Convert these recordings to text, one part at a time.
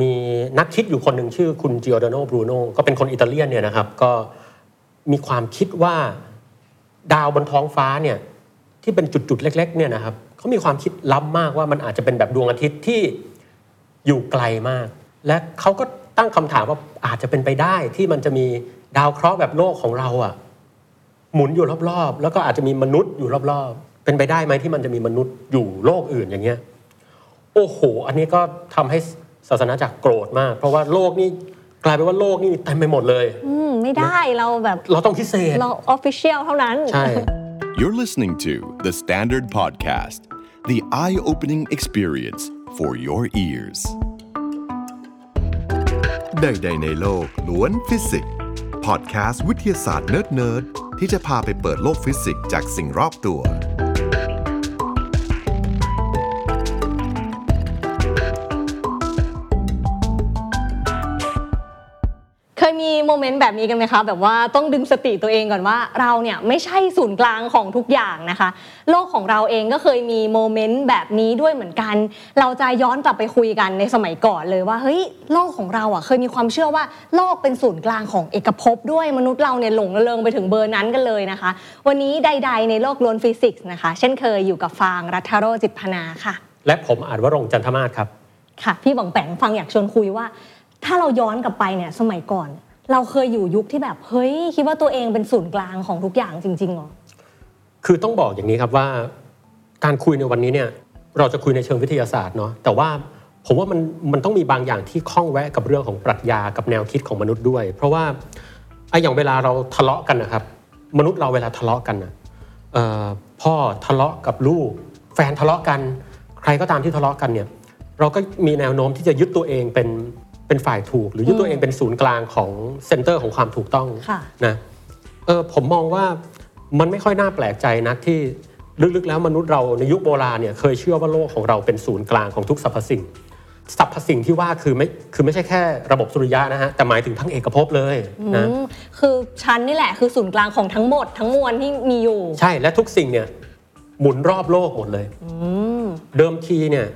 มีนักคิดอยู่คนหนึ่งชื่อคุณจิโอดโนบรูโนก็เป็นคนอิตาเลียนเนี่ยนะครับ ก็มีความคิดว่าดาวบนท้องฟ้าเนี่ยที่เป็นจุดๆเล็ก ๆ เนี่ยนะครับเขามีความคิดล้ำมากว่ามันอาจจะเป็นแบบดวงอาทิตย์ที่อยู่ไกลมาก และเขาก็ตั้งคำถามว่าอาจจะเป็นไปได้ที่มันจะมีดาวเคราะห์แบบโลกของเราอะหมุนอยู่รอบๆ แล้วก็อาจจะมีมนุษย์อยู่รอบๆ เป็นไปได้ไหมที่มันจะมีมนุษย์อยู่โลกอื่นอย่างเงี้ย โอ้โห อันนี้ก็ทำให้ ศาสนาจักรโกรธมาก เพราะว่าโลกนี่กลายเป็นว่าโลกนี่เต็มไปหมดเลย อืมไม่ได้เราแบบเราต้องพิเศษเรา official เท่านั้น ใช่ You're listening to The Standard Podcast, the eye opening experience for your ears. ใดๆในโลกล้วนฟิสิกส์พอดแคสต์วิทยาศาสตร์เนิร์ดๆที่จะพาไปเปิดโลกฟิสิกส์จากสิ่งรอบตัว moment แบบนี้กันไหมคะแบบว่าต้องดึงสติตัวเองก่อนว่า เราเนี่ยไม่ใช่ศูนย์กลางของทุกอย่างนะคะ โลกของเราเองก็เคยมี moment แบบนี้ด้วยเหมือนกัน เราจะย้อนกลับไปคุยกันในสมัยก่อนเลยว่าเฮ้ยโลกของเราอะเคยมีความเชื่อว่าโลกเป็นศูนย์กลางของเอกภพด้วยมนุษย์เราเนี่ยหลงระเริงไปถึงเบอร์นั้นกันเลยนะคะ วันนี้ใด ๆ ในโลกล้วนฟิสิกส์นะคะ เช่นเคยอยู่กับฟางรัฐโรจน์จิตพนาค่ะ และผมอาจวรงค์จันทมาศครับค่ะพี่บังแปงฟังอยากชวนคุยว่า ถ้าเราย้อนกลับไปเนี่ยสมัยก่อน เราเคยอยู่ยุคที่แบบเฮ้ยคิดว่าตัวเองเป็นศูนย์กลางของทุกอย่างจริงๆเหรอคือต้องบอกอย่างนี้ครับว่า การคุยในวันนี้เนี่ยเราจะคุยในเชิงวิทยาศาสตร์เนาะแต่ว่าผมว่ามันมันต้องมีบางอย่างที่คล้องแวะกับเรื่องของปรัชญากับแนวคิดของมนุษย์ด้วย เพราะว่าไอ้อย่างเวลาเราทะเลาะกันนะครับ มนุษย์เราเวลาทะเลาะกันนะพ่อทะเลาะกับลูก แฟนทะเลาะกัน ใครก็ตามที่ทะเลาะกันเนี่ยเราก็มีแนวโน้มที่จะยึดตัวเองเป็น เป็นฝ่ายถูก หรือยึดตัวเองเป็นศูนย์กลางของเซนเตอร์ของความถูกต้องค่ะนะเออผมมองว่ามันไม่ค่อยน่าแปลกใจนักที่ลึกๆแล้วมนุษย์เราในยุคโบราณเนี่ยเคยเชื่อว่าโลกของเราเป็นศูนย์กลางของทุกสรรพสิ่งสรรพสิ่งที่ว่าคือไม่คือไม่ใช่แค่ระบบสุริยะนะฮะแต่หมายถึงทั้งเอกภพเลยนะอืมคือฉันนี่แหละคือศูนย์กลางของทั้งหมด ทั้งมวลที่มีอยู่ ใช่และทุกสิ่งเนี่ยหมุนรอบโลกหมดเลยเดิมทีเนี่ย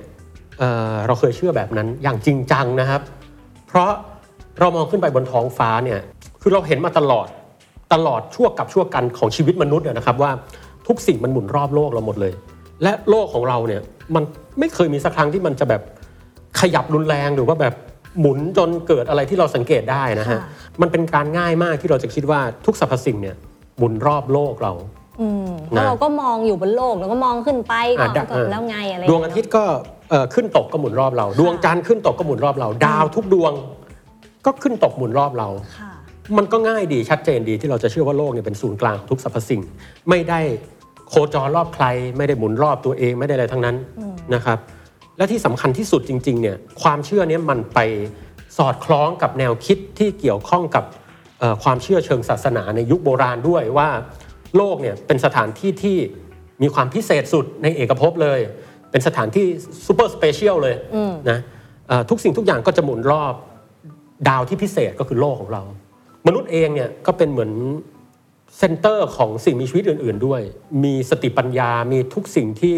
เอ่อเราเคยเชื่อแบบนั้นอย่างจริงจังนะครับ เพราะเรามองขึ้นไปบนท้องฟ้าเนี่ยคือเราเห็นมาตลอดตลอดชั่วกับชั่วกันของชีวิตมนุษย์อะนะครับว่าทุกสิ่งมันหมุนรอบโลกเราหมดเลย และโลกของเราเนี่ยมันไม่เคยมีสักครั้งที่มันจะแบบขยับรุนแรงหรือว่าแบบหมุนจนเกิดอะไรที่เราสังเกตได้นะฮะค่ะมันเป็นการง่ายมากที่เราจะคิดว่าทุกสรรพสิ่งเนี่ยหมุนรอบโลกเราอืมเพราะเราก็มองอยู่บนโลกแล้วก็มองขึ้นไปก่อนอะก่อนแล้วไงอะไรดวงอาทิตย์ก็เอ่อ ขึ้นตกก็หมุนรอบเรา ดวงจันทร์ขึ้นตกก็หมุนรอบเรา ดาวทุกดวง ก็ขึ้นตกหมุนรอบเราค่ะมันก็ง่ายดีชัดเจนดีที่เราจะเชื่อว่าโลกเนี่ยเป็นศูนย์กลางของทุกสรรพสิ่ง ไม่ได้โคจรรอบใคร ไม่ได้หมุนรอบตัวเองไม่ได้อะไรทั้งนั้นนะครับ และที่สำคัญที่สุดจริงๆเนี่ยความเชื่อเนี้ยมันไปสอดคล้องกับแนวคิดที่เกี่ยวข้องกับเอ่อความเชื่อเชิงศาสนาในยุคโบราณด้วยว่าโลกเนี่ยเป็นสถานที่ที่มีความพิเศษสุดในเอกภพเลย เป็นสถานที่ super special เลยนะเอ่อทุกสิ่งทุกอย่างก็จะหมุนรอบดาวที่พิเศษก็คือโลกของเรา มนุษย์เองเนี่ยก็เป็นเหมือน center ของสิ่งมีชีวิตอื่น ๆ ด้วย มีสติปัญญา มีทุกสิ่งที่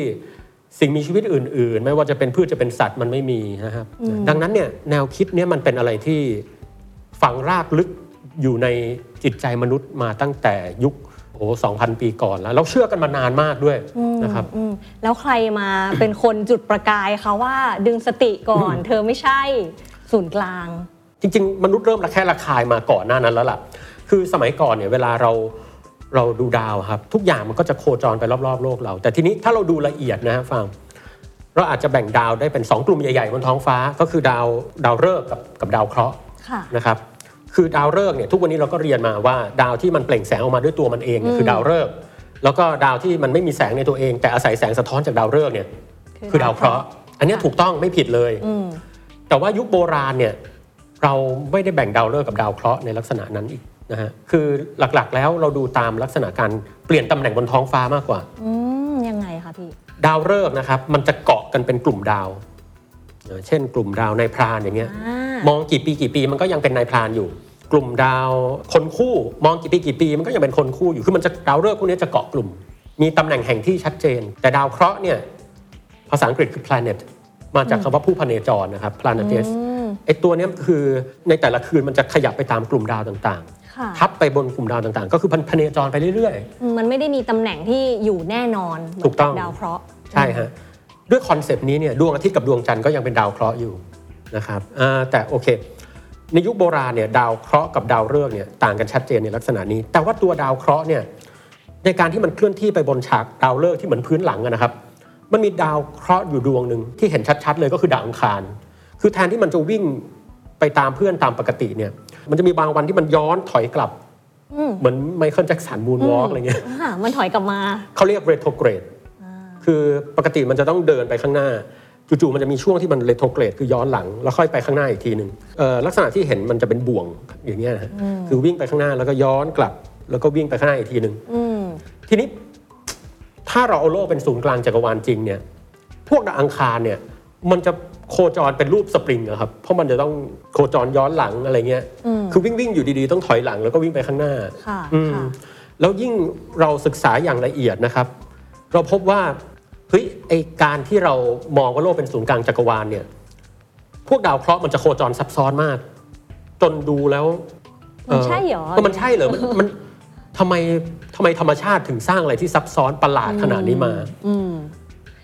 สิ่งมีชีวิตอื่น ๆ ไม่ว่าจะเป็นพืชจะเป็นสัตว์มันไม่มีนะครับ ดังนั้นเนี่ยแนวคิดเนี้มันเป็นอะไรที่ฝังรากลึกอยู่ในจิตใจมนุษย์มาตั้งแต่ยุค โอ้สองพันปีก่อนแล้วเราเชื่อกันมานานมากด้วยนะครับอืมแล้วใครมาเป็นคนจุดประกายคะว่าดึงสติก่อน เธอไม่ใช่ศูนย์กลาง จริง ๆ มนุษย์เริ่มระแคะระคายมาก่อนหน้านั้นแล้วล่ะ คือสมัยก่อนเนี่ยเวลาเราเราดูดาวครับ ทุกอย่างมันก็จะโคจรไปรอบๆโลกเรา แต่ทีนี้ถ้าเราดูละเอียดนะฮะฟังเราอาจจะแบ่งดาวได้เป็น 2 กลุ่มใหญ่ๆบนท้องฟ้า ก็คือดาวดาวฤกษ์กับกับดาวเคราะห์ค่ะนะครับ คือดาวฤกษ์เนี่ยทุกวันนี้เราก็เรียนมาว่าดาวที่มันเปล่งแสงออกมาด้วยตัวมันเองเนี่ยคือดาวฤกษ์แล้วก็ดาวที่มันไม่มีแสงในตัวเอง แต่อาศัยแสงสะท้อนจากดาวฤกษ์เนี่ยคือคือดาวเคราะห์อันเนี้ยถูกต้องไม่ผิดเลยอืมแต่ว่ายุคโบราณเนี่ยเราไม่ได้แบ่งดาวฤกษ์กับดาวเคราะห์ในลักษณะนั้นอีกนะฮะคือหลักๆแล้วเราดูตามลักษณะการเปลี่ยนตำแหน่งบนท้องฟ้ามากกว่าอืมยังไงคะพี่ดาวฤกษ์นะครับมันจะเกาะกันเป็นกลุ่มดาว เอ่อเช่นกลุ่มดาวนายพรานอย่างเงี้ยอ่ามองกี่ปีกี่ปีมันก็ยังเป็นนายพรานอยู่ กลุ่มดาวคนคู่มองกี่ปีกี่ปี มันก็ยังเป็นคนคู่อยู่คือมันจะดาวฤกษ์พวกนี้จะเกาะกลุ่ม มีตำแหน่งแห่งที่ชัดเจน แต่ดาวเคราะห์เนี่ยภาษาอังกฤษคือ planet มาจากคำว่าผู้พเนจรนะครับ planetes อ้าตัวเนี้ยคือในแต่ละคืนมันจะขยับไปตามกลุ่มดาวต่างๆค่ะทับไปบนกลุ่มดาวต่างๆ ก็คือพันพเนจรไปเรื่อยมันไม่ได้มีตำแหน่งที่อยู่แน่นอนถูกต้องเหมืนดาวเคราะห์ใช่ฮะ ด้วย concept นี้เนี่ยดวงอาทิตย์กับดวงจันทร์ก็ยังเป็นดาวเคราะห์อยู่นะครับอ่าแต่โอเค ในยุคโบราณเนี่ยดาวเคราะห์กับดาวฤกษ์เนี่ยต่างกันชัดเจนในลักษณะนี้ แต่ว่าตัวดาวเคราะห์เนี่ยในการที่มันเคลื่อนที่ไปบนฉากดาวฤกษ์ที่เหมือนพื้นหลังอะนะครับ มันมีดาวเคราะห์อยู่ดวงหนึ่งที่เห็นชัดๆเลยก็คือดาวอังคาร คือแทนที่มันจะวิ่งไปตามเพื่อนตามปกติเนี่ยมันจะมีบางวันที่มันย้อนถอยกลับอืมเหมือนไมเคิลแจ็คสัน moonwalk อะไรเงี้ยอ่ามันถอยกลับมาเขาเรียก retrograde คือปกติมันจะต้องเดินไปข้างหน้าจู่ๆมันจะมีช่วงที่มัน retrograde คือย้อนหลัง แล้วค่อยไปข้างหน้าอีกทีหนึ่งเอ่อลักษณะที่เห็นมันจะเป็นบ่วงอย่างเงี้ยนะฮะคือวิ่งไปข้างหน้าแล้วก็ย้อนกลับ แล้วก็วิ่งไปข้างหน้าอีกทีหนึ่งอืมทีนี้ถ้าเราเอาโลกเป็นศูนย์กลางจักรวาลจริงเนี่ยพวกดาวอังคารเนี่ยมันจะโคจรเป็นรูปสปริงอะครับเพราะมันจะต้องโคจรย้อนหลังอะไรเงี้ยอืมคือวิ่งวิ่งๆอยู่ดีๆต้องถอยหลังแล้วก็วิ่งไปข้างหน้าค่ะอืมค่ะแล้วยิ่งเราศึกษาอย่างละเอียดนะครับ เราพบว่าเฮ้ยไอการที่เรามองว่าโลกเป็นศูนย์กลางจักรวาลเนี่ยพวกดาวเคราะห์มันจะโคจรซับซ้อนมาก จนดูแล้วมันใช่เหรอก็มันใช่เหรอมันมันทำไมทำไมธรรมชาติถึงสร้างอะไรที่ซับซ้อนประหลาดขนาดนี้มาอืม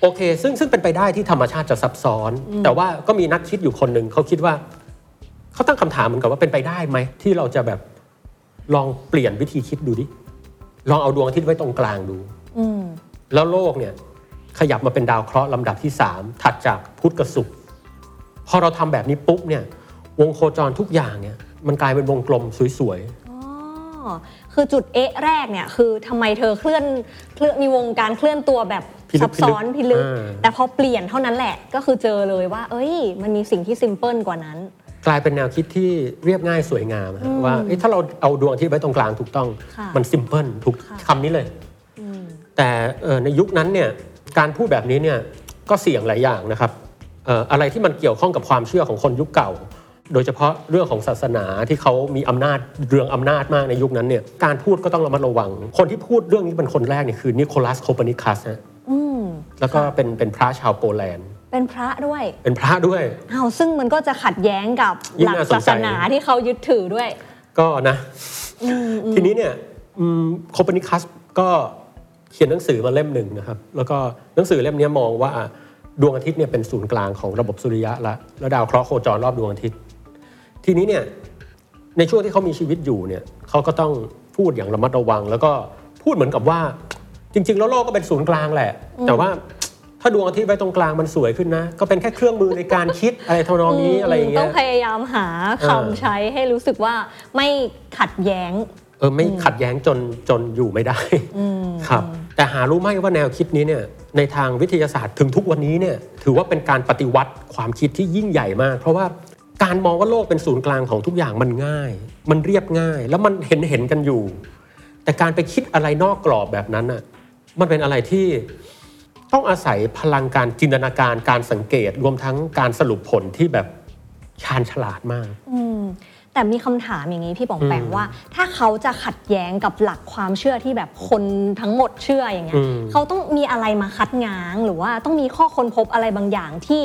โอเค ซึ่งซึ่งเป็นไปได้ที่ธรรมชาติจะซับซ้อน แต่ว่าก็มีนักคิดอยู่คนหนึ่งเขาคิดว่าเขาตั้งคำถามเหมือนกับว่าเป็นไปได้ไหมที่เราจะแบบลองเปลี่ยนวิธีคิดดูดิลองเอาดวงอาทิตย์ไว้ตรงกลางดูอืม แล้วโลกเนี่ยขยับมาเป็นดาวเคราะห์ลำดับที่ 3 ถัดจากพุธกับศุกร์พอเราทำแบบนี้ปุ๊บเนี่ยวงโคจรทุกอย่างเนี่ยมันกลายเป็นวงกลมสวยอ๋อคือจุดเอะแรกเนี่ยคือทำไมเธอเคลื่อนเคลื่อนมีวงการเคลื่อนตัวแบบพิลึกซับซ้อนพิพิลึลึกกอ่าแต่พอเปลี่ยนเท่านั้นแหละก็คือเจอเลยว่า เอ้ย มันมีสิ่งที่ซิมเพิลกว่านั้นๆกลายเป็นแนวคิดที่เรียบง่ายสวยงามอะว่าเอ๊ะถ้าเราเอาดวงอาทิตย์ไว้ตรงกลางถูกต้องค่ะมันซิมเพิลถูกค่ะคำนี้เลย แต่เอ่อในยุคนั้นเนี่ยการพูดแบบนี้เนี่ยก็เสี่ยงหลายอย่างนะครับเอ่ออะไรที่มันเกี่ยวข้องกับความเชื่อของคนยุคเก่า โดยเฉพาะเรื่องของศาสนาที่เขามีอำนาจเรืองอำนาจมากในยุคนั้นเนี่ยการพูดก็ต้องระมัดระวัง คนที่พูดเรื่องนี้เป็นคนแรกเนี่ยคือนิโคลัสโคเปนิคัสนะอืมแล้วก็เป็นเป็นพระชาวโปแลนด์เป็นพระด้วย เป็นพระด้วยอ้าวซึ่งมันก็จะขัดแย้งกับยิ่งหลักน่าสนใจศาสนาที่เขายึดถือด้วย ก็นะ ทีนี้เนี่ยโคเปนิคัสก็ เขียนหนังสือมาเล่มหนึ่งนะครับ แล้วก็หนังสือเล่มนี้มองว่าดวงอาทิตย์เนี่ยเป็นศูนย์กลางของระบบสุริยะละแล้วดาวเคราะห์โคจรรอบดวงอาทิตย์ ทีนี้เนี่ยในช่วงที่เขามีชีวิตอยู่เนี่ยเขาก็ต้องพูดอย่างระมัดระวัง แล้วก็พูดเหมือนกับว่า จริง ๆ แล้วโลกก็เป็นศูนย์กลางแหละ แต่ว่าถ้าดวงอาทิตย์ไว้ตรงกลางมันสวยขึ้นนะ ก็เป็นแค่เครื่องมือในการคิดอะไรทำนองนี้อะไรอย่างเงี้ต้อยงพยายามหาเออคำใช้ให้รู้สึกว่าไม่ขัดแย้งเออไม่ขัดแย้งจนจนอยู่ไม่ได้ครับแต่หารู้ไหมว่าแนวคิดนี้เนี่ยในทางวิทยาศาสตร์ถึงทุกวันนี้เนี่ยถือว่าเป็นการปฏิวัติความคิดที่ยิ่งใหญ่มาก เพราะว่าการมองว่าโลกเป็นศูนย์กลางของทุกอย่างมันง่าย มันเรียบง่าย แล้วมันเห็นเห็นกันอยู่ แต่การไปคิดอะไรนอกกรอบแบบนั้นอะมันเป็นอะไรที่ต้องอาศัยพลังการจินตนาการการสังเกต รวมทั้งการสรุปผลที่แบบชาญฉลาดมากอืม แต่มีคำถามอย่างนี้พี่ป๋องแปงว่า ถ้าเขาจะขัดแย้งกับหลักความเชื่อที่แบบคนทั้งหมดเชื่ออย่างเงี้ยอืมเขาต้องมีอะไรมาคัดง้าง หรือว่าต้องมีข้อค้นพบอะไรบางอย่างที่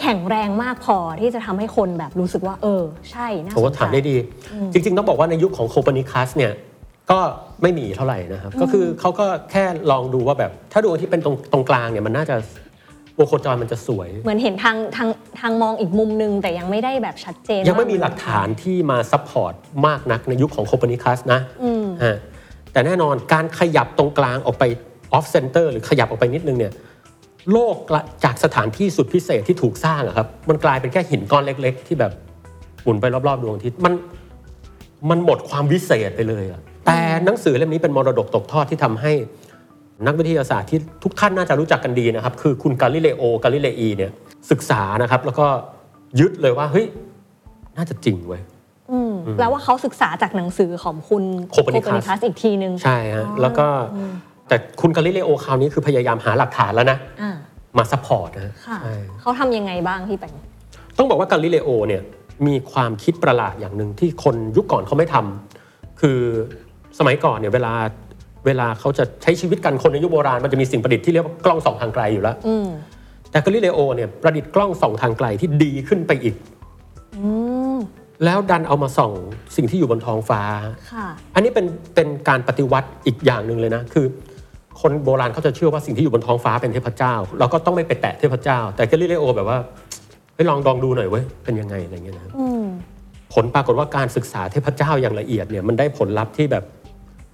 แข็งแรงมากพอที่จะทำให้คนแบบรู้สึกว่า เออ ใช่น่าสโอ้นใจถามได้ดี จริง ๆ ต้องบอกว่าในยุคของโคเปนิคัสเนี่ยก็ไม่มีเท่าไหร่นะครับ ก็คือเขาก็แค่ลองดูว่าแบบ ถ้าดวงที่เป็นตรงตรงกลางเนี่ยมันน่าจะ วงโคจรมันจะสวย เหมือนเห็นทางทางทางมองอีกมุมนึง แต่ยังไม่ได้แบบชัดเจนยังไม่มีว่าหลักฐานที่มา support มากนักในยุคของโคเปนิคัสนะอืมฮะแต่แน่นอนการขยับตรงกลางออกไป off center หรือขยับออกไปนิดนึงเนี่ยโลกละจากสถานที่สุดพิเศษที่ถูกสร้างอะครับมันกลายเป็นแค่หินก้อนเล็ก ๆ ที่แบบหมุนไปรอบๆดวงอาทิตย์มันมันหมดความวิเศษไปเลยอะแต่หนังสือเล่มนี้เป็นมรดกตกทอดที่ทำให้ นักวิทยาศาสตร์ที่ทุกท่านน่าจะรู้จักกันดีนะครับ คือคุณกาลิเลโอกาลิเลอีเนี่ยศึกษานะครับ แล้วก็ยึดเลยว่าเฮ้ยน่าจะจริงเว้ยอืมแล้วว่าเขาศึกษาจากหนังสือของคุณโคเปนิคัสอีกทีนึง ใช่ฮะแล้วก็แต่คุณกาลิเลโอคราวนี้คือพยายามหาหลักฐานแล้วนะอ่ามา support นะฮะค่ะใช่เขาทำยังไงบ้างพี่แปงต้องบอกว่ากาลิเลโอเนี่ยมีความคิดประหลาดอย่างหนึ่งที่คนยุคก่อนเขาไม่ทำคือสมัยก่อนเนี่ยเวลา เวลาเขาจะใช้ชีวิตกันคนในยุคโบราณมันจะมีสิ่งประดิษฐ์ที่เรียกว่ากล้องส่องทางไกลอยู่แล้วอืมแต่กาลิเลโอเนี่ยประดิษฐ์กล้องส่องทางไกลที่ดีขึ้นไปอีกอืมแล้วดันเอามาส่องสิ่งที่อยู่บนท้องฟ้าค่ะอันนี้เป็นเป็นการปฏิวัติอีกอย่างหนึ่งเลยนะ คือ คนโบราณเขาจะเชื่อว่าสิ่งที่อยู่บนท้องฟ้าเป็นเทพเจ้า เราก็ต้องไม่ไปแตะเทพเจ้า แต่แกลิเลโอแบบว่าไปลองดองดูหน่อยเว้ย เป็นยังไงอะไรเงี้ยนะอืมผลปรากฏว่าการศึกษาเทพเจ้าอย่างละเอียดเนี่ยมันได้ผลลัพธ์ที่แบบ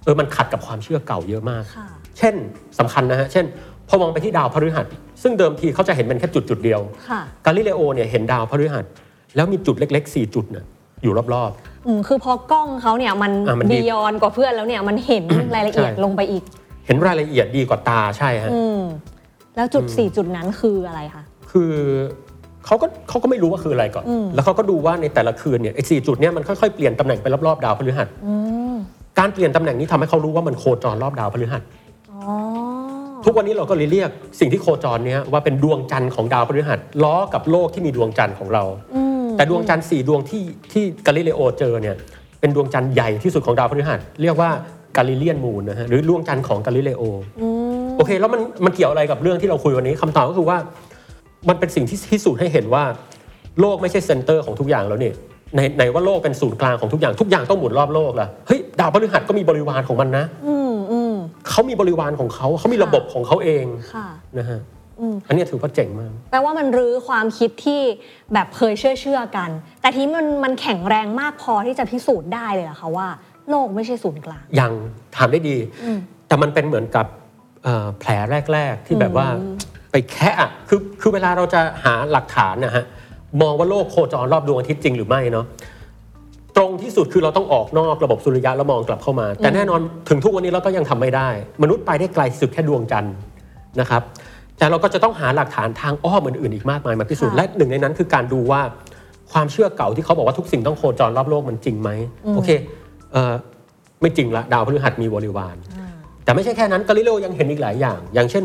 เออมันขัดกับความเชื่อเก่าเยอะมากค่ะเช่นสำคัญนะฮะ เช่น พอมองไปที่ดาวพฤหัส ซึ่งเดิมทีเขาจะเห็นเป็นแค่จุดจุดๆเดียวค่ะกาลิเลโอเนี่ยเห็นดาวพฤหัส แล้วมีจุดเล็กๆ 4 จุดน่ะอยู่รอบอืมคือพอกล้องเขาเนี่ยมันอะมันดีบียอนกว่าเพื่อนแล้วเนี่ยมันเห็นรายละเอียดใช่ลงไปอีกๆเห็นรายละเอียดดีกว่าตาใช่ฮะอืมแล้วจุดสี่จุดนั้นคืออะไรคะคือเขาก็เขาก็ไม่รู้ว่าคืออะไรก่อนอืมแล้วเขาก็ดูว่าในแต่ละคืนเนี่ยไอ้สจุดเนี่ยมันค่อยๆเปลี่ยนตำแหน่งไปรอบๆดาวพฤหัสอืม การเปลี่ยนตำแหน่งนี้ทำให้เขารู้ว่ามันโคจรรอบดาวพฤหัสอ๋อทุกวันนี้เราก็เลยเรียกสิ่งที่โคจรเนี้ยว่าเป็นดวงจันทร์ของดาวพฤหัสล้อกับโลกที่มีดวงจันทร์ของเราอืมแต่ดวงจันทร์สี่ดวงที่ที่กาลิเลโอเจอเนี่ยเป็นดวงจันทร์ใหญ่ที่สุดของดาวพฤหัสเรียกว่ากาลิเลียนมูนนะฮะหรือดวงจันทร์ของกาลิเลโออืมโอเค แล้วมันมันเกี่ยวอะไรกับเรื่องที่เราคุยวันนี้คำตอบก็คือว่า มันเป็นสิ่งที่พิสูจน์ให้เห็นว่า โลกไม่ใช่ center ของทุกอย่างแล้วนี่ในในว่าโลกเป็นศูนย์กลางของทุกอย่างทุกอย่างต้องหมุนรอบโลกล่ะเฮ้ย ดาวพฤหัสก็มีบริวารของมันนะอืมอืมเขามีบริวารของเขาเขามีระบบของเขาเองค่ะนะฮะอืมอันเนี้ยถือว่าเจ๋งมาก แปลว่ามันรื้อความคิดที่แบบเคยเชื่อเชื่อๆกัน แต่ทีนี้มันมันแข็งแรงมากพอที่จะพิสูจน์ได้เลยเหรอคะว่า โลกไม่ใช่ศูนย์กลาง ยังถามได้ดีอืมแต่มันเป็นเหมือนกับเอ่อแผลแรก ๆ ที่แบบว่าอืมไปแคะอะคือคือเวลาเราจะหาหลักฐานนะฮะมองว่าโลกโคจรรอบดวงอาทิตย์จริงหรือไม่เนาะต รงที่สุดคือเราต้องออกนอกระบบสุริยะแล้วมองกลับเข้ามา แต่แน่นอนถึงทุกวันนี้เราก็ยังทำไม่ได้ มนุษย์ไปได้ไกลที่สุดแค่ดวงจันทร์นะครับแต่เราก็จะต้องหาหลักฐานทางอ้อมอื่นๆอีกมากมายมาพิสูจน์ค่ะและหนึ่งในนั้นคือการดูว่าความเชื่อเก่าที่เขาบอกว่าทุกสิ่งต้องโคจรรอบโลกมันจริงไหมโอเคเอ่อไม่จริงละดาวพฤหัสมีบริวาร แต่ไม่ใช่แค่นั้นกาลิเลโอยังเห็นอีกหลายอย่าง อย่างเช่น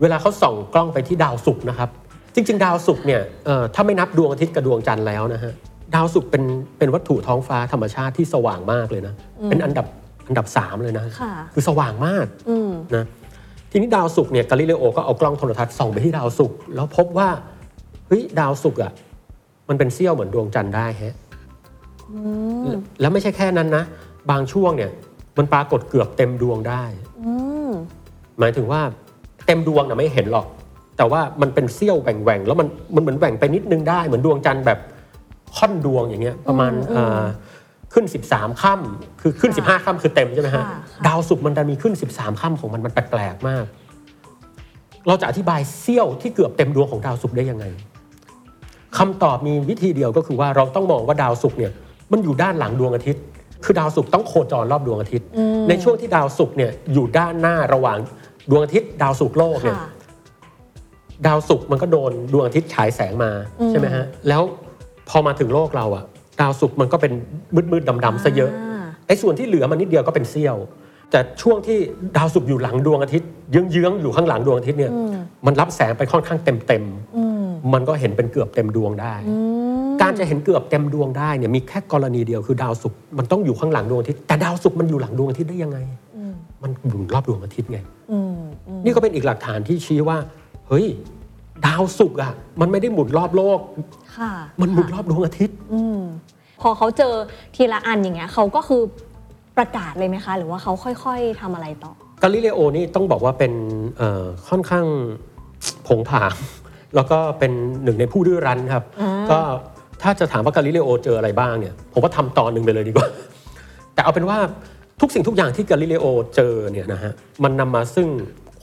เวลาเขาส่องกล้องไปที่ดาวศุกร์นะครับ จริง ๆ ดาวศุกร์เนี่ยเอ่อถ้าไม่นับดวงอาทิตย์กับดวงจันทร์แล้วนะฮะ ดาวศุกร์เป็นเป็นวัตถุท้องฟ้าธรรมชาติที่สว่างมากเลยนะ เป็นอันดับอันดับสามเลยนะ ค่ะคือสว่างมากอืมนะทีนี้ดาวศุกร์เนี่ยกาลิเลโอก็เอากล้องโทรทัศน์ส่องไปที่ดาวศุกร์แล้วพบว่าเฮ้ยดาวศุกร์อะมันเป็นเสี้ยวเหมือนดวงจันทร์ได้ฮะแล้วแล้วไม่ใช่แค่นั้นนะ บางช่วงเนี่ย มันปรากฏเกือบเต็มดวงได้อืมหมายถึงว่าเต็มดวงนะไม่เห็นหรอก แต่ว่ามันเป็นเสี้ยวแหว่งๆแล้วมันมันเหมือนแหว่งไปนิดนึงได้เหมือนดวงจันทร์แบบ ค่อนดวงอย่างเงี้ยประมาณอืมเอ่อขึ้น 13ค่ำคือขึ้นค่ะ15ค่ำคือเต็มใช่ไหมฮะค่ะค่ะดาวศุกร์มันจะมีขึ้น 13ค่ำของมันมันแปลกๆมาก เราจะอธิบายเสี้ยวที่เกือบเต็มดวงของดาวศุกร์ได้ยังไงคำตอบมีวิธีเดียวก็คือว่าเราต้องมองว่าดาวศุกร์เนี่ยมันอยู่ด้านหลังดวงอาทิตย์ คือดาวศุกร์ต้องโคจรรอบดวงอาทิตย์อืมในช่วงที่ดาวศุกร์เนี่ยอยู่ด้านหน้าระหว่างดวงอาทิตย์ ดาวศุกร์โลกเนี่ยค่ะดาวศุกร์มันก็โดนดวงอาทิตย์ฉายแสงมาอืมใช่ไหมฮะแล้ว พอมาถึงโลกเราอะดาวศุกร์มันก็เป็นมืดๆดำๆซะเยอะาไอ้ส่วนที่เหลือมันนิดเดียวก็เป็นเสี้ยว แต่ช่วงที่ดาวศุกร์อยู่หลังดวงอาทิตย์เยื้องๆอยู่ข้างหลังดวงอาทิตย์เนี่ยอืมมันรับแสงไปค่อนข้างเต็มอืมๆมันก็เห็นเป็นเกือบเต็มดวงได้อืมการจะเห็นเกือบเต็มดวงได้เนี่ยมีแค่กรณีเดียวคือดาวศุกร์มันต้องอยู่ข้างหลังดวงอาทิตย์แต่ดาวศุกร์มันอยู่หลังดวงอาทิตย์ได้ยังไงอืมมันหมุนรอบดวงอาทิตย์ไงอืมอืมนี่ก็เป็นอีกหลักฐานที่ชี้ว่าเฮ้ย ดาวศุกร์อะมันไม่ได้หมุนรอบโลก ค่ะมันหมุนรอบดวงอาทิตย์ อืมพอเขาเจอทีละอันอย่างเงี้ยเขาก็คือประกาศเลยไหมคะ หรือว่าเขาค่อยๆทำอะไรต่อ กาลิเลโอนี่ต้องบอกว่าเป็นเอ่อค่อนข้างผงผาง แล้วก็เป็นหนึ่งในผู้ดื้อรั้นครับ อ่า ก็ถ้าจะถามว่ากาลิเลโอเจออะไรบ้างเนี่ยผมว่าทำตอนหนึ่งไปเลยดีกว่า แต่เอาเป็นว่าทุกสิ่งทุกอย่างที่กาลิเลโอเจอเนี่ยนะฮะมันนำมาซึ่ง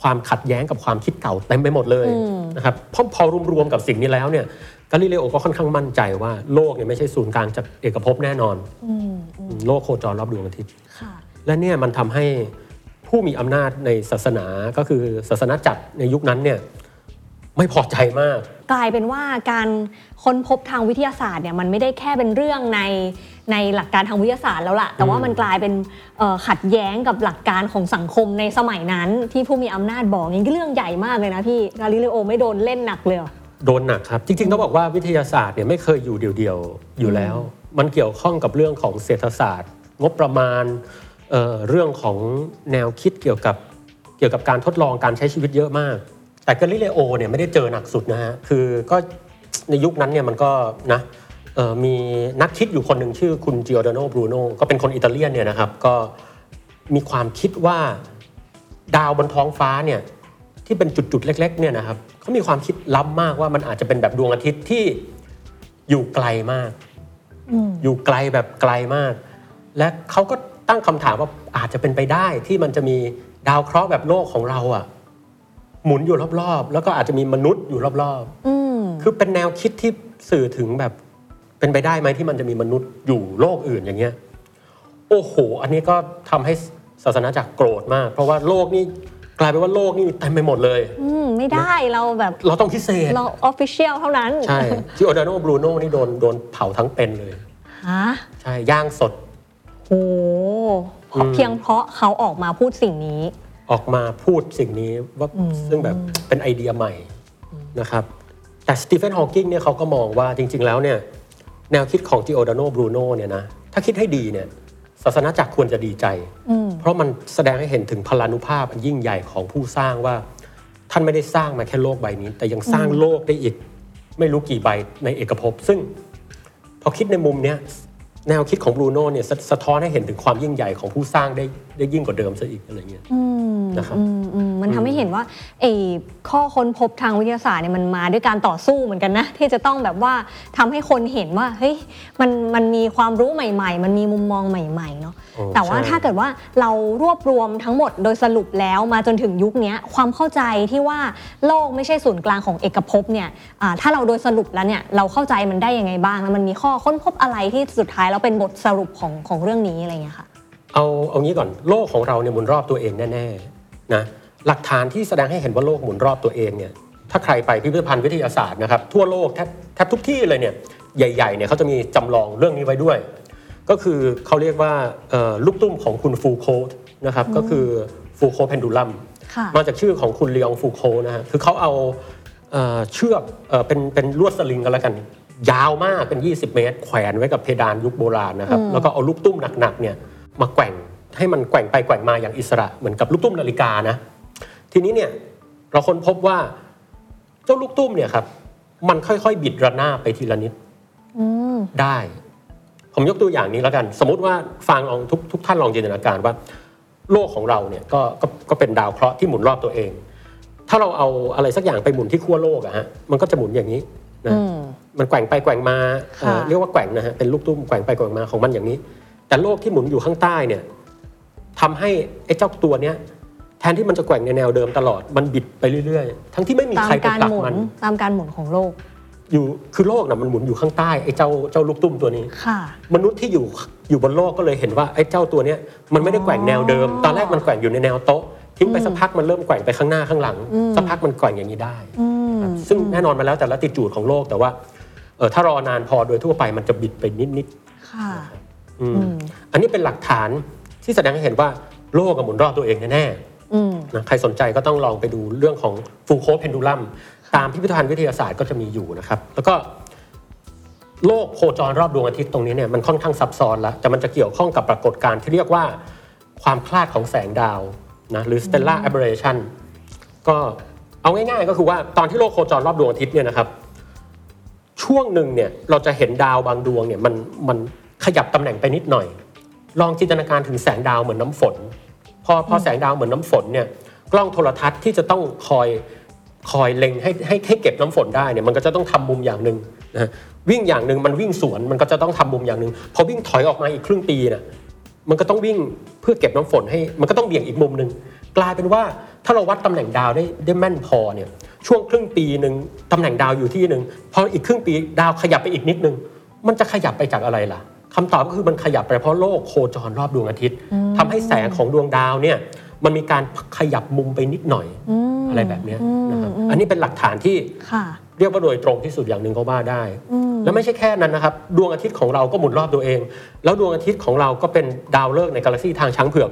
ความขัดแย้งกับความคิดเก่าเต็มไปหมดเลยนะครับพอพอรวมๆกับสิ่งนี้แล้วเนี่ยกาลิเลโอก็ค่อนข้างมั่นใจว่าโลกเนี่ยไม่ใช่ศูนย์กลางจากเอกภพแน่นอนอืมอืมโลกโคจรรอบดวงอาทิตย์ค่ะและเนี่ยมันทำให้ผู้มีอำนาจในศาสนาก็คือศาสนาจักรในยุคนั้นเนี่ยไม่พอใจมาก กลายเป็นว่าการค้นพบทางวิทยาศาสตร์เนี่ยมันไม่ได้แค่เป็นเรื่องใน ในหลักการทางวิทยาศาสตร์แล้วล่ะ แต่ว่ามันกลายเป็นเอ่อขัดแย้งกับหลักการของสังคมในสมัยนั้น ที่ผู้มีอำนาจบอกนี่ก็เรื่องใหญ่มากเลยนะพี่กาลิเลโอไม่โดนเล่นหนักเลยเหรอโดนหนักครับ จริงๆต้องบอกว่าวิทยาศาสตร์เนี่ยไม่เคยอยู่เดียวๆอยู่แล้ว มันเกี่ยวข้องกับเรื่องของเศรษฐศาสตร์ งบประมาณเอ่อเรื่องของแนวคิดเกี่ยวกับเกี่ยวกับการทดลองการใช้ชีวิตเยอะมาก แต่กาลิเลโอเนี่ยไม่ได้เจอหนักสุดนะฮะคือก็ในยุคนั้นเนี่ยมันก็นะเเอ่อ มีนักคิดอยู่คนหนึ่งชื่อคุณจิโอดาโนบรูโนก็เป็นคนอิตาเลียนเนี่ยนะครับก็มีความคิดว่าดาวบนท้องฟ้าเนี่ยที่เป็นจุดๆเล็กๆเนี่ยนะครับเขามีความคิดล้ำมากว่ามันอาจจะเป็นแบบดวงอาทิตย์ที่อยู่ไกลมาก อยู่ไกลแบบไกลมาก และเขาก็ตั้งคำถามว่าอาจจะเป็นไปได้ที่มันจะมีดาวเคราะห์แบบโลกของเราอะหมุนอยู่รอบๆ แล้วก็อาจจะมีมนุษย์อยู่รอบๆอืมคือเป็นแนวคิดที่สื่อถึงแบบ เป็นไปได้ไหมที่มันจะมีมนุษย์อยู่โลกอื่นอย่างเงี้ยโอ้โห อันนี้ก็ทำให้ศาสนาจักรโกรธมาก เพราะว่าโลกนี่กลายเป็นว่าโลกนี่เต็มไปหมดเลย อืมไม่ได้เราแบบเราต้องพิเศษ เรา official เท่านั้น ใช่จิออดาโนบรูโนนี่โดนโดนเผาทั้งเป็นเลยฮะใช่ย่างสดโอ้เพราะเพียงเพราะเขาออกมาพูดสิ่งนี้ ออกมาพูดสิ่งนี้ว่าซึ่งแบบเป็นไอเดียใหม่นะครับแต่สตีเฟนฮอว์กิงเนี่ยเขาก็มองว่าจริง ๆ แล้วเนี่ย แนวคิดของจิโอดาโนบรูโนเนี่ยนะถ้าคิดให้ดีเนี่ยศาสนาจักรควรจะดีใจ เพราะมันแสดงให้เห็นถึงพลานุภาพอันยิ่งใหญ่ของผู้สร้างว่า ท่านไม่ได้สร้างมาแค่โลกใบนี้ แต่ยังสร้างโลกได้อีก ไม่รู้กี่ใบในเอกภพซึ่ง พอคิดในมุมเนี้ย แนวคิดของบรูโน่เนี่ยสะสะท้อนให้เห็นถึงความยิ่งใหญ่ของผู้สร้างได้ได้ยิ่งกว่าเดิมซะอีกอะไรเงี้ยนะครับอืมอืมมันทำให้เห็นว่าไอ้ข้อค้นพบทางวิทยาศาสตร์เนี่ยมันมาด้วยการต่อสู้เหมือนกันนะ ที่จะต้องแบบว่าทำให้คนเห็นว่าเฮ้ยมันมันมีความรู้ใหม่ ๆ มันมีมุมมองใหม่ ๆ เนาะโอ้แต่ว่าใช่ ถ้าเกิดว่าเรารวบรวมทั้งหมดโดยสรุปแล้วมาจนถึงยุคเนี้ยความเข้าใจที่ว่าโลกไม่ใช่ศูนย์กลางของเอกภพเนี่ยอ่าถ้าเราโดยสรุปแล้วเนี่ยเราเข้าใจมันได้ยังไงบ้างแล้วมันมีข้อค้นพบอะไรที่สุดท้ายแล้วเป็นบทสรุปของของเรื่องนี้อะไรเงี้ยค่ะ เอาเอางี้ก่อนโลกของเราเนี่ยหมุนรอบตัวเองแน่ๆนะหลักฐานที่แสดงให้เห็นว่าโลกหมุนรอบตัวเองเนี่ยถ้าใครไปพิพิธภัณฑ์วิทยาศาสตร์นะครับทั่วโลกแทบแทบทุกที่เลยเนี่ยใหญ่ๆเนี่ยเขาจะมีจำลองเรื่องนี้ไว้ด้วย ก็คือเขาเรียกว่าเอ่อลูกตุ้มของคุณฟูโคตนะครับก็คือฟูโคเพนดูลัมค่ะมาจากชื่อของคุณเลองฟูโคนะฮะคือเขาเอาเอ่อเชือกเอ่อเป็นเป็นลวดสลิงกันแล้วกัน ยาวมากเป็น 20 เมตร แขวนไว้กับเพดานยุคโบราณนะครับแล้วก็เอาลูกตุ้มหนักๆเนี่ยมาแกว่งให้มันแกว่งไปแกว่งมาอย่างอิสระเหมือนกับลูกตุ้มนาฬิกานะทีนี้เนี่ยเราค้นพบว่าเจ้าลูกตุ้มเนี่ยครับมันค่อยๆ บิดระนาบไปทีละนิดได้ ผมยกตัวอย่างนี้แล้วกัน สมมติว่าฟังลองทุกทุกท่านลองจินตนาการว่า โลกของเราเนี่ยก็ก็ก็เป็นดาวเคราะห์ที่หมุนรอบตัวเอง ถ้าเราเอาอะไรสักอย่างไปหมุนที่ขั้วโลกอะฮะมันก็จะหมุนอย่างนี้ นะมันแกว่งไปแกว่งมาเอ่อค่ะเรียกว่าแกว่งนะฮะเป็นลูกตุ้มแกว่งไปแกว่งมาของมันอย่างนี้ แต่โลกที่หมุนอยู่ข้างใต้เนี่ยทำให้ไอ้เจ้าตัวเนี้ยแทนที่มันจะแกว่งในแนวเดิมตลอดมันบิดไปเรื่อยๆ ทั้งที่ไม่มีตามใครไปการผลักหมุนมันตามการหมุนของโลก อยู่คือโลกน่ะมันหมุนอยู่ข้างใต้ไอ้เจ้าเจ้าลูกตุ้มตัวนี้ค่ะ มนุษย์ที่อยู่อยู่บนโลกก็เลยเห็นว่าไอ้เจ้าตัวเนี้ยมันไม่ได้แกว่งแนวเดิม ตอนแรกมันแกว่งอยู่ในแนวโต๊ะทิ้งไปสักพักมันเริ่มแกว่งไปข้างหน้าข้างหลังสักพักมันแกว่งอย่างนี้ได้ ครับซึ่งแน่นอนมาแล้วแต่ละติจูดของโลกแต่ว่าเออถ้ารอนานพอโดยทั่วไปมันจะบิดไปนิดค่ะๆอืมอันนี้เป็นหลักฐานที่แสดงให้เห็นว่าโลกกับหมุนรอบตัวเองแน่ๆอืมนะใครสนใจก็ต้องลองไปดูเรื่องของฟูโคเพนดูลัมตามพิพิธภัณฑ์วิทยาศาสตร์ก็จะมีอยู่นะครับ แล้วก็โลกโคจรรอบดวงอาทิตย์ตรงนี้เนี่ยมันค่อนข้างซับซ้อนแล้วแต่มันจะเกี่ยวข้องกับปรากฏการณ์ที่เรียกว่าความคลาดของแสงดาวนะหรือ stellar aberration ก็ เอาง่ายๆ ก็คือว่าตอนที่โลกโคจรรอบดวงอาทิตย์เนี่ยนะครับ ช่วงหนึ่งเนี่ยเราจะเห็นดาวบางดวงเนี่ยมันมันขยับตำแหน่งไปนิดหน่อย ลองจินตนาการถึงแสงดาวเหมือนน้ำฝน พอพอแสงดาวเหมือนน้ำฝนเนี่ยกล้องโทรทัศน์ที่จะต้องคอยคอยเล็งให้ให้ให้เก็บน้ำฝนได้เนี่ยมันก็จะต้องทำมุมอย่างหนึ่งนะฮะวิ่งอย่างหนึ่งมันวิ่งสวนมันก็จะต้องทำมุมอย่างหนึ่งพอวิ่งถอยออกมาอีกครึ่งปีน่ะมันก็ต้องวิ่งเพื่อเก็บน้ำฝนให้มันก็ต้องเบี่ยงอีกมุมหนึ่งกลายเป็นว่า ถ้าเราวัดตำแหน่งดาวได้ได้แม่นพอเนี่ยช่วงครึ่งปีหนึ่งตำแหน่งดาวอยู่ที่หนึ่งพออีกครึ่งปีดาวขยับไปอีกนิดนึง มันจะขยับไปจากอะไรล่ะคำตอบก็คือมันขยับไปเพราะโลกโคจรรอบดวงอาทิตย์ทำให้แสงของดวงดาวเนี่ยมันมีการขยับมุมไปนิดหน่อยอะไรแบบเนี้ยนะครับอันนี้เป็นหลักฐานที่ค่ะเรียกว่าโดยตรงที่สุดอย่างหนึ่งก็ว่าได้ แล้วไม่ใช่แค่นั้นนะครับ ดวงอาทิตย์ของเราก็หมุนรอบตัวเอง แล้วดวงอาทิตย์ของเราก็เป็นดาวฤกษ์ในกาแล็กซีทางช้างเผือก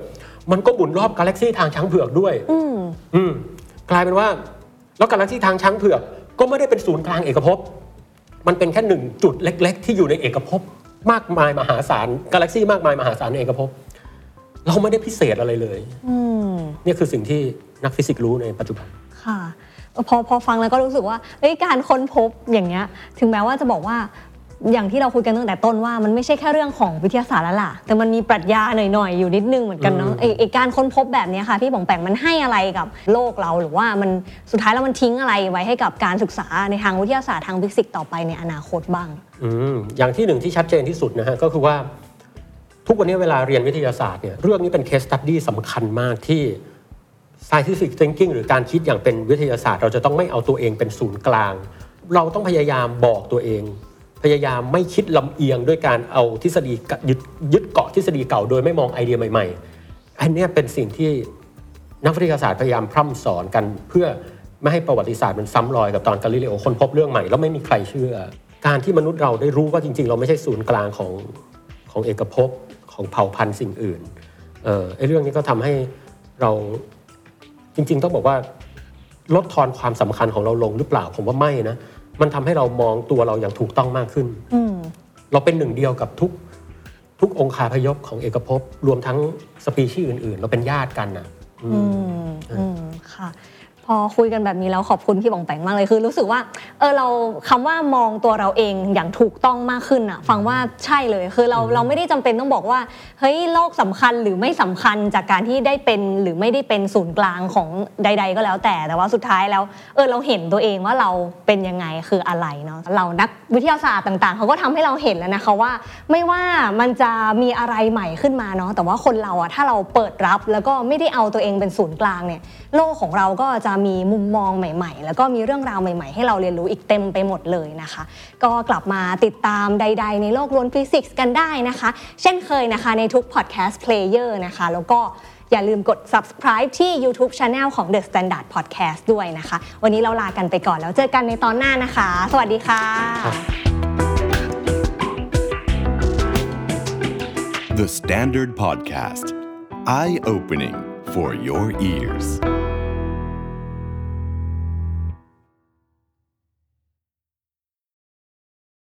มันก็หมุนรอบกาแล็กซีทางช้างเผือกด้วยอืมอืมกลายเป็นว่า แล้วกาแล็กซีทางช้างเผือก ก็ไม่ได้เป็นศูนย์กลางเอกภพมันเป็นแค่หนึ่งจุดเล็ก ๆ ที่อยู่ในเอกภพมากมายมหาศาลกาแล็กซีมากมายมหาศาลในเอกภพเราไม่ได้พิเศษอะไรเลยอืมนี่คือสิ่งที่นักฟิสิกส์รู้ในปัจจุบันค่ะพอพอฟังแล้วก็รู้สึกว่าเอ้ยการค้นพบอย่างเงี้ย ถึงแม้ว่าจะบอกว่า อย่างที่เราคุยกันตั้งแต่ต้นว่ามันไม่ใช่แค่เรื่องของวิทยาศาสตร์แล้วล่ะ แต่มันมีปรัชญาหน่อยๆ อยู่นิดนึงเหมือนกันเนาะไอ้ไอ้การค้นพบแบบเนี้ยค่ะพี่ป๋องแปงมันให้อะไรกับโลกเราหรือว่ามันสุดท้ายแล้วมันทิ้งอะไรไว้ให้กับการศึกษาในทางวิทยาศาสตร์ทางฟิสิกส์ต่อไปในอนาคตบ้าง อืมอย่างที่หนึ่งที่ชัดเจนที่สุดนะฮะก็คือว่า ทุกวันนี้เวลาเรียนวิทยาศาสตร์เนี่ยเรื่องนี้เป็น case study สำคัญมากที่ scientific thinking หรือการคิดอย่างเป็นวิทยาศาสตร์ เราจะต้องไม่เอาตัวเองเป็นศูนย์กลาง เราต้องพยายามบอกตัวเอง พยายามไม่คิดลำเอียงด้วยการเอาทฤษฎียึดยึดเกาะทฤษฎีเก่าโดยไม่มองไอเดียใหม่ ๆ อันนี้เป็นสิ่งที่นักวิทยาศาสตร์พยายามพร่ำสอนกันเพื่อไม่ให้ประวัติศาสตร์มันซ้ำรอยกับตอนกาลิเลโอคนพบเรื่องใหม่แล้วไม่มีใครเชื่อ การที่มนุษย์เราได้รู้ว่าจริง ๆ เราไม่ใช่ศูนย์กลางของของเอกภพของเผ่าพันธุ์สิ่งอื่นเออไอเรื่องนี้ก็ทำให้เราจริง ๆ ต้องบอกว่าลดทอนความสำคัญของเราลงหรือเปล่าผมว่าไม่นะ มันทำให้เรามองตัวเราอย่างถูกต้องมากขึ้นอืมเราเป็นหนึ่งเดียวกับทุกทุกองคาพยพของเอกภพรวมทั้งสปีชีส์อื่น ๆ เราเป็นญาติกันนะอืมอืมอืมค่ะ พอคุยกันแบบนี้แล้วขอบคุณพี่บองแปงมากเลยคือ รู้สึกว่าเออเราคำว่ามองตัวเราเองอย่างถูกต้องมากขึ้นอะฟังว่าใช่เลยคือเราเราไม่ได้จำเป็นต้องบอกว่าเฮ้ยโลกสำคัญหรือไม่สำคัญจากการที่ได้เป็นหรือไม่ได้เป็นศูนย์กลางของใด ๆ ก็แล้วแต่แต่ว่าสุดท้ายแล้วเออเราเห็นตัวเองว่าเราเป็นยังไงคืออะไรเนาะเรานักวิทยาศาสตร์ต่าง ๆเขาก็ทำให้เราเห็นแล้วนะคะว่า ไม่ว่ามันจะมีอะไรใหม่ขึ้นมาเนาะแต่ว่าคนเราอะถ้าเราเปิดรับแล้วก็ไม่ได้เอาตัวเองเป็นศูนย์กลางเนี่ยโลกของเราก็จะมีมุมมองใหม่ ๆ แล้วก็มีเรื่องราวใหม่ ๆ ให้เราเรียนรู้อีกเต็มไปหมดเลยนะคะ ก็กลับมาติดตามใด ๆ ในโลกล้วนฟิสิกส์กันได้นะคะ เช่นเคยนะคะในทุก podcast player นะคะ แล้วก็อย่าลืมกด subscribe ที่ YouTube Channel ของ The Standard Podcast ด้วยนะคะ วันนี้เราลากันไปก่อนแล้วเจอกันในตอนหน้านะคะ สวัสดีค่ะ The Standard Podcast, eye opening for your ears.